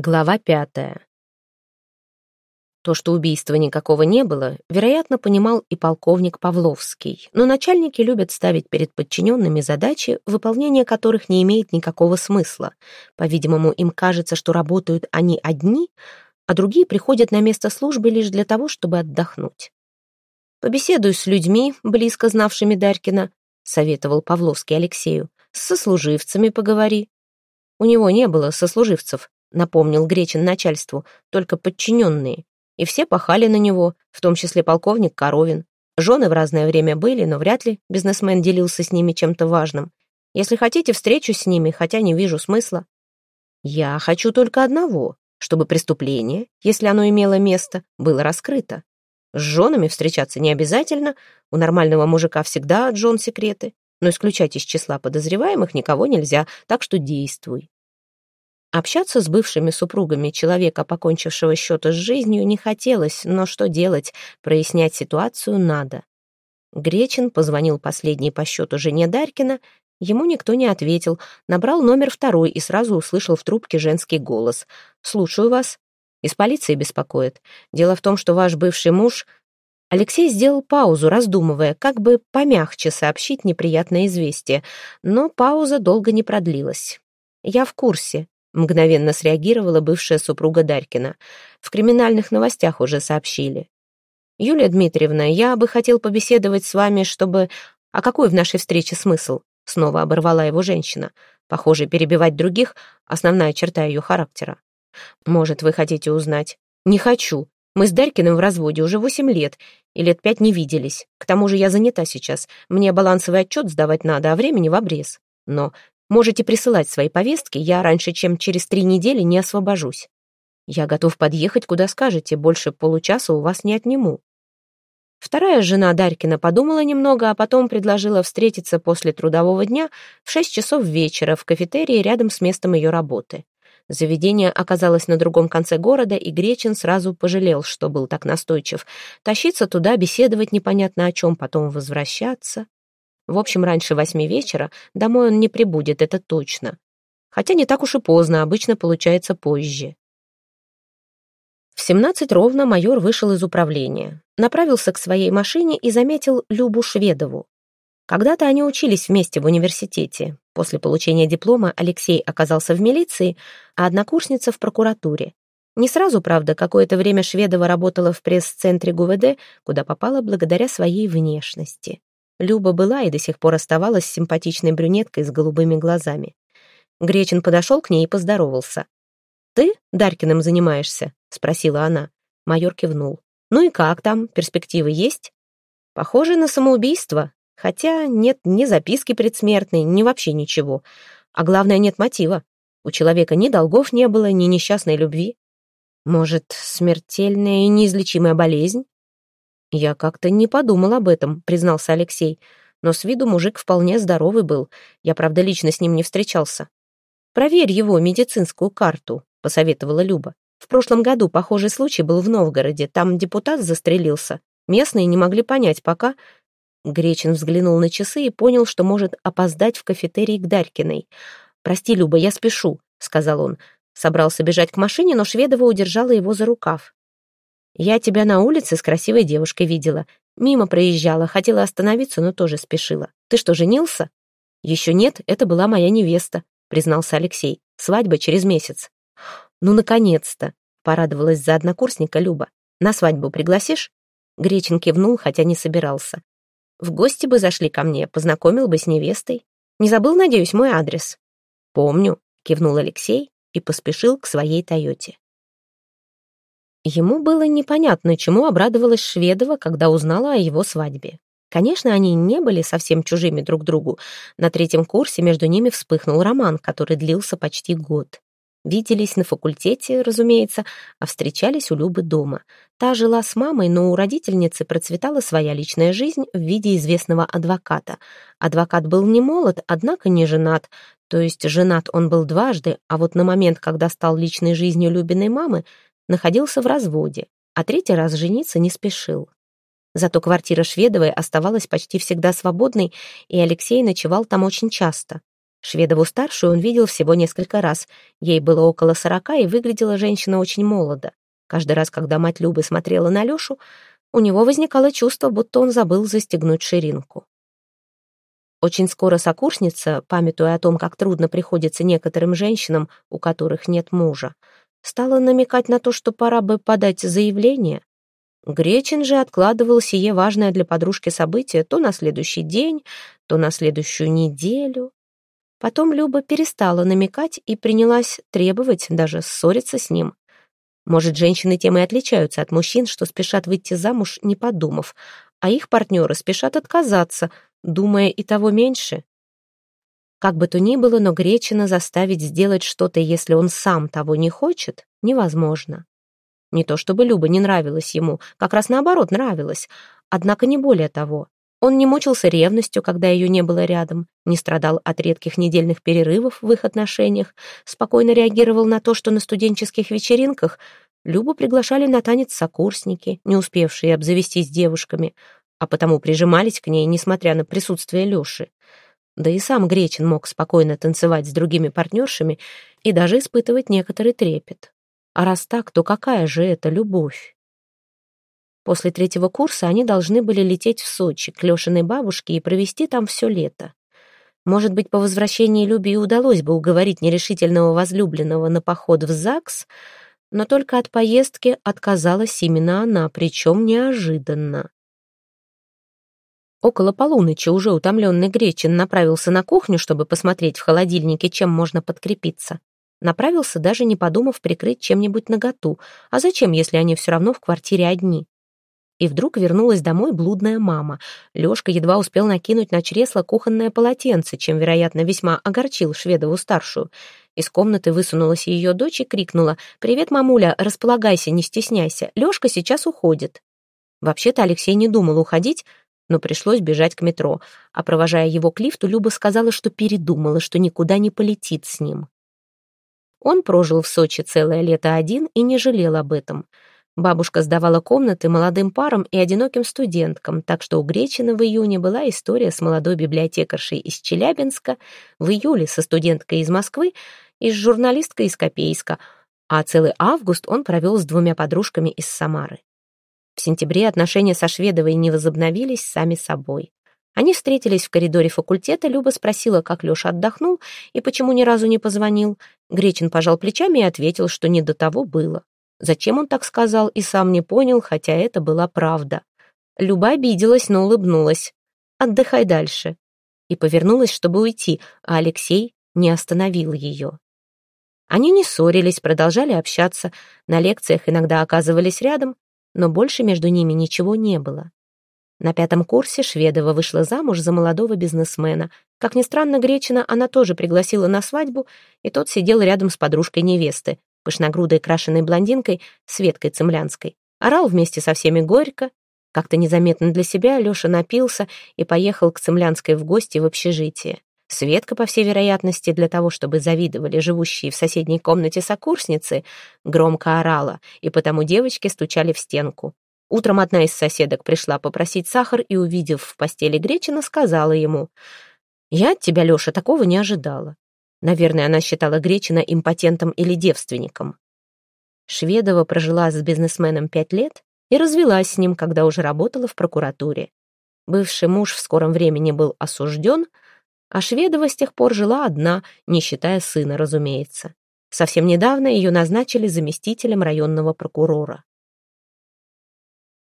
Глава пятая. То, что убийства никакого не было, вероятно, понимал и полковник Павловский, но начальники любят ставить перед подчиненными задачи, выполнение которых не имеет никакого смысла. По-видимому, им кажется, что работают они одни, а другие приходят на место службы лишь для того, чтобы отдохнуть. «Побеседуй с людьми, близко знавшими Дарькина», — советовал Павловский Алексею. «С сослуживцами поговори». У него не было сослуживцев, напомнил Гречин начальству, только подчиненные. И все пахали на него, в том числе полковник Коровин. Жены в разное время были, но вряд ли бизнесмен делился с ними чем-то важным. Если хотите, встречусь с ними, хотя не вижу смысла. Я хочу только одного, чтобы преступление, если оно имело место, было раскрыто. С женами встречаться не обязательно, у нормального мужика всегда от жен секреты, но исключать из числа подозреваемых никого нельзя, так что действуй. Общаться с бывшими супругами человека, покончившего счета с жизнью, не хотелось, но что делать, прояснять ситуацию надо. Гречин позвонил последней по счету жене Дарькина, ему никто не ответил, набрал номер второй и сразу услышал в трубке женский голос. «Слушаю вас. Из полиции беспокоит. Дело в том, что ваш бывший муж...» Алексей сделал паузу, раздумывая, как бы помягче сообщить неприятное известие, но пауза долго не продлилась. «Я в курсе», Мгновенно среагировала бывшая супруга Дарькина. В криминальных новостях уже сообщили. «Юлия Дмитриевна, я бы хотел побеседовать с вами, чтобы... А какой в нашей встрече смысл?» Снова оборвала его женщина. Похоже, перебивать других — основная черта ее характера. «Может, вы хотите узнать?» «Не хочу. Мы с Дарькиным в разводе уже восемь лет, и лет пять не виделись. К тому же я занята сейчас. Мне балансовый отчет сдавать надо, а времени в обрез. Но Можете присылать свои повестки, я раньше, чем через три недели не освобожусь. Я готов подъехать, куда скажете, больше получаса у вас не отниму». Вторая жена Дарькина подумала немного, а потом предложила встретиться после трудового дня в шесть часов вечера в кафетерии рядом с местом ее работы. Заведение оказалось на другом конце города, и Гречин сразу пожалел, что был так настойчив. Тащиться туда, беседовать непонятно о чем, потом возвращаться. В общем, раньше восьми вечера домой он не прибудет, это точно. Хотя не так уж и поздно, обычно получается позже. В семнадцать ровно майор вышел из управления, направился к своей машине и заметил Любу Шведову. Когда-то они учились вместе в университете. После получения диплома Алексей оказался в милиции, а однокурсница в прокуратуре. Не сразу, правда, какое-то время Шведова работала в пресс-центре ГУВД, куда попала благодаря своей внешности. Люба была и до сих пор оставалась симпатичной брюнеткой с голубыми глазами. Гречин подошел к ней и поздоровался. «Ты Дарькиным занимаешься?» — спросила она. Майор кивнул. «Ну и как там? Перспективы есть?» «Похоже на самоубийство. Хотя нет ни записки предсмертной, ни вообще ничего. А главное, нет мотива. У человека ни долгов не было, ни несчастной любви. Может, смертельная и неизлечимая болезнь?» «Я как-то не подумал об этом», — признался Алексей. «Но с виду мужик вполне здоровый был. Я, правда, лично с ним не встречался». «Проверь его медицинскую карту», — посоветовала Люба. «В прошлом году похожий случай был в Новгороде. Там депутат застрелился. Местные не могли понять, пока...» Гречин взглянул на часы и понял, что может опоздать в кафетерий к Дарькиной. «Прости, Люба, я спешу», — сказал он. Собрался бежать к машине, но Шведова удержала его за рукав. Я тебя на улице с красивой девушкой видела. Мимо проезжала, хотела остановиться, но тоже спешила. Ты что, женился? Еще нет, это была моя невеста, признался Алексей. Свадьба через месяц. Ну, наконец-то, порадовалась за однокурсника Люба. На свадьбу пригласишь? Гречин кивнул, хотя не собирался. В гости бы зашли ко мне, познакомил бы с невестой. Не забыл, надеюсь, мой адрес? Помню, кивнул Алексей и поспешил к своей Тойоте. Ему было непонятно, чему обрадовалась Шведова, когда узнала о его свадьбе. Конечно, они не были совсем чужими друг другу. На третьем курсе между ними вспыхнул роман, который длился почти год. Виделись на факультете, разумеется, а встречались у Любы дома. Та жила с мамой, но у родительницы процветала своя личная жизнь в виде известного адвоката. Адвокат был не молод, однако не женат. То есть женат он был дважды, а вот на момент, когда стал личной жизнью Любиной мамы, находился в разводе, а третий раз жениться не спешил. Зато квартира Шведовой оставалась почти всегда свободной, и Алексей ночевал там очень часто. Шведову-старшую он видел всего несколько раз. Ей было около сорока, и выглядела женщина очень молодо. Каждый раз, когда мать Любы смотрела на Лешу, у него возникало чувство, будто он забыл застегнуть ширинку. Очень скоро сокурсница, памятуя о том, как трудно приходится некоторым женщинам, у которых нет мужа, стала намекать на то, что пора бы подать заявление. Гречин же откладывал сие важное для подружки событие то на следующий день, то на следующую неделю. Потом Люба перестала намекать и принялась требовать, даже ссориться с ним. Может, женщины тем и отличаются от мужчин, что спешат выйти замуж, не подумав, а их партнеры спешат отказаться, думая и того меньше. Как бы то ни было, но Гречина заставить сделать что-то, если он сам того не хочет, невозможно. Не то чтобы Люба не нравилась ему, как раз наоборот нравилась, однако не более того. Он не мучился ревностью, когда ее не было рядом, не страдал от редких недельных перерывов в их отношениях, спокойно реагировал на то, что на студенческих вечеринках Любу приглашали на танец сокурсники, не успевшие обзавестись девушками, а потому прижимались к ней, несмотря на присутствие Лёши. Да и сам Гречин мог спокойно танцевать с другими партнершами и даже испытывать некоторый трепет. А раз так, то какая же это любовь? После третьего курса они должны были лететь в Сочи к Лешиной бабушке и провести там все лето. Может быть, по возвращении Любе удалось бы уговорить нерешительного возлюбленного на поход в ЗАГС, но только от поездки отказалась именно она, причем неожиданно. Около полуночи уже утомленный Гречин направился на кухню, чтобы посмотреть в холодильнике, чем можно подкрепиться. Направился, даже не подумав прикрыть чем-нибудь наготу. А зачем, если они все равно в квартире одни? И вдруг вернулась домой блудная мама. Лёшка едва успел накинуть на чресло кухонное полотенце, чем, вероятно, весьма огорчил Шведову-старшую. Из комнаты высунулась ее дочь и крикнула «Привет, мамуля, располагайся, не стесняйся, Лёшка сейчас уходит». Вообще-то Алексей не думал уходить, но пришлось бежать к метро, а провожая его к лифту, Люба сказала, что передумала, что никуда не полетит с ним. Он прожил в Сочи целое лето один и не жалел об этом — Бабушка сдавала комнаты молодым парам и одиноким студенткам, так что у Гречина в июне была история с молодой библиотекаршей из Челябинска, в июле со студенткой из Москвы и с журналисткой из Копейска, а целый август он провел с двумя подружками из Самары. В сентябре отношения со Шведовой не возобновились сами собой. Они встретились в коридоре факультета, Люба спросила, как Леша отдохнул и почему ни разу не позвонил. Гречин пожал плечами и ответил, что не до того было. Зачем он так сказал, и сам не понял, хотя это была правда. Люба обиделась, но улыбнулась. «Отдыхай дальше». И повернулась, чтобы уйти, а Алексей не остановил ее. Они не ссорились, продолжали общаться, на лекциях иногда оказывались рядом, но больше между ними ничего не было. На пятом курсе Шведова вышла замуж за молодого бизнесмена. Как ни странно, Гречина она тоже пригласила на свадьбу, и тот сидел рядом с подружкой невесты пышногрудой крашеной блондинкой Светкой Цемлянской. Орал вместе со всеми горько. Как-то незаметно для себя Леша напился и поехал к Цемлянской в гости в общежитие. Светка, по всей вероятности, для того, чтобы завидовали живущие в соседней комнате сокурсницы, громко орала, и потому девочки стучали в стенку. Утром одна из соседок пришла попросить сахар и, увидев в постели Гречина, сказала ему, «Я от тебя, Леша, такого не ожидала. Наверное, она считала Гречина импотентом или девственником. Шведова прожила с бизнесменом пять лет и развелась с ним, когда уже работала в прокуратуре. Бывший муж в скором времени был осужден, а Шведова с тех пор жила одна, не считая сына, разумеется. Совсем недавно ее назначили заместителем районного прокурора.